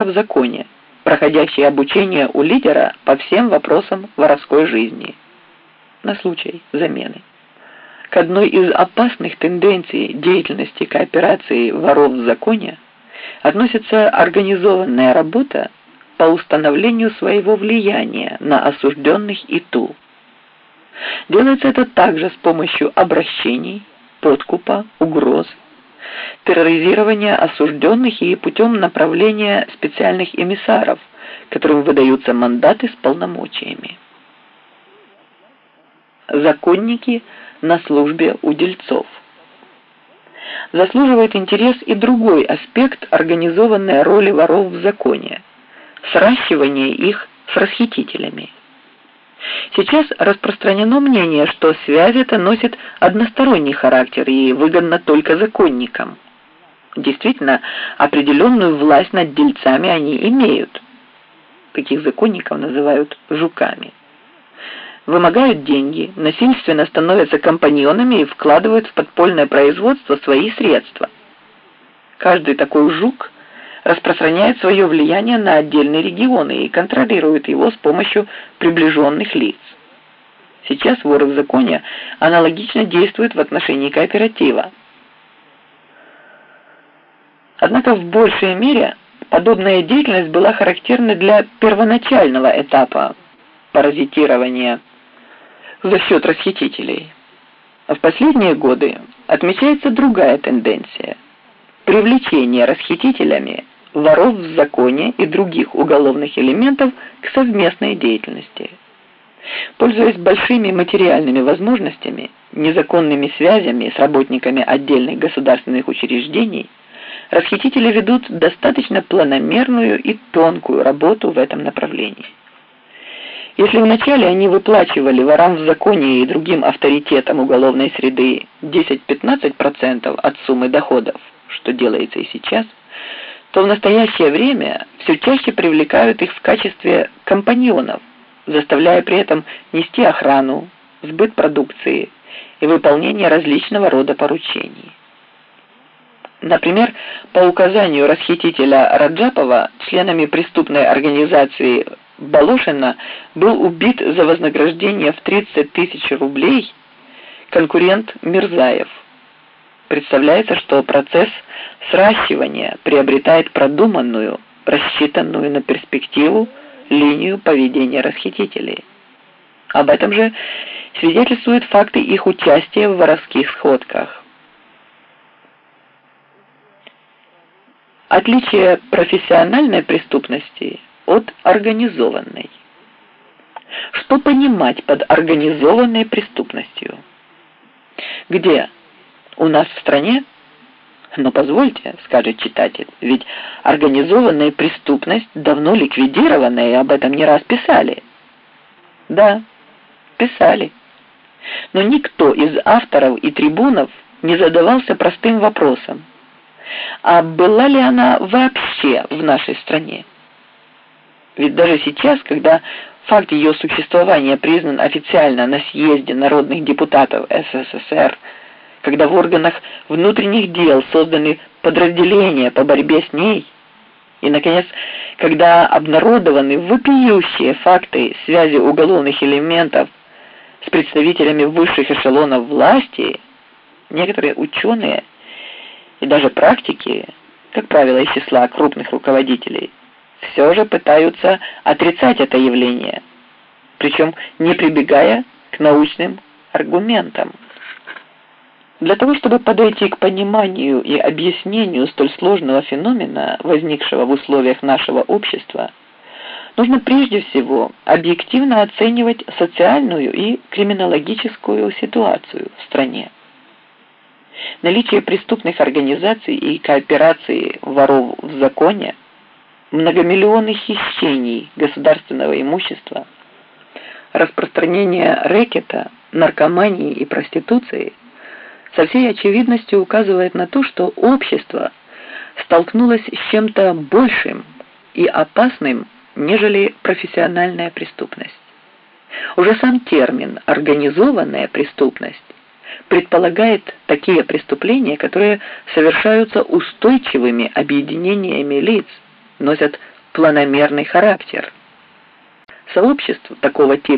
в законе, проходящий обучение у лидера по всем вопросам воровской жизни на случай замены. К одной из опасных тенденций деятельности кооперации воров в законе относится организованная работа по установлению своего влияния на осужденных и ту. Делается это также с помощью обращений, подкупа, угроз, терроризирования осужденных и путем направления специальных эмиссаров, которым выдаются мандаты с полномочиями. Законники на службе у дельцов. Заслуживает интерес и другой аспект организованной роли воров в законе – сращивание их с расхитителями. Сейчас распространено мнение, что связь эта носит односторонний характер и выгодна только законникам. Действительно, определенную власть над дельцами они имеют. Таких законников называют жуками. Вымогают деньги, насильственно становятся компаньонами и вкладывают в подпольное производство свои средства. Каждый такой жук – распространяет свое влияние на отдельные регионы и контролирует его с помощью приближенных лиц. Сейчас воры в законе аналогично действуют в отношении кооператива. Однако в большей мере подобная деятельность была характерна для первоначального этапа паразитирования за счет расхитителей. В последние годы отмечается другая тенденция – привлечение расхитителями воров в законе и других уголовных элементов к совместной деятельности. Пользуясь большими материальными возможностями, незаконными связями с работниками отдельных государственных учреждений, расхитители ведут достаточно планомерную и тонкую работу в этом направлении. Если вначале они выплачивали ворам в законе и другим авторитетам уголовной среды 10-15% от суммы доходов, что делается и сейчас, то в настоящее время все чаще привлекают их в качестве компаньонов, заставляя при этом нести охрану, сбыт продукции и выполнение различного рода поручений. Например, по указанию расхитителя Раджапова членами преступной организации Балушина был убит за вознаграждение в 30 тысяч рублей конкурент Мирзаев. Представляется, что процесс сращивания приобретает продуманную, рассчитанную на перспективу линию поведения расхитителей. Об этом же свидетельствуют факты их участия в воровских сходках. Отличие профессиональной преступности от организованной. Что понимать под организованной преступностью? Где у нас в стране? Но позвольте, скажет читатель, ведь организованная преступность давно ликвидирована, и об этом не раз писали. Да, писали. Но никто из авторов и трибунов не задавался простым вопросом. А была ли она вообще в нашей стране? Ведь даже сейчас, когда факт ее существования признан официально на съезде народных депутатов СССР, когда в органах внутренних дел созданы подразделения по борьбе с ней, и, наконец, когда обнародованы вопиющие факты связи уголовных элементов с представителями высших эшелонов власти, некоторые ученые и даже практики, как правило, из числа крупных руководителей, все же пытаются отрицать это явление, причем не прибегая к научным аргументам. Для того, чтобы подойти к пониманию и объяснению столь сложного феномена, возникшего в условиях нашего общества, нужно прежде всего объективно оценивать социальную и криминологическую ситуацию в стране. Наличие преступных организаций и кооперации воров в законе, многомиллионных хищений государственного имущества, распространение рэкета, наркомании и проституции – со всей очевидностью указывает на то, что общество столкнулось с чем-то большим и опасным, нежели профессиональная преступность. Уже сам термин «организованная преступность» предполагает такие преступления, которые совершаются устойчивыми объединениями лиц, носят планомерный характер. Сообщество такого типа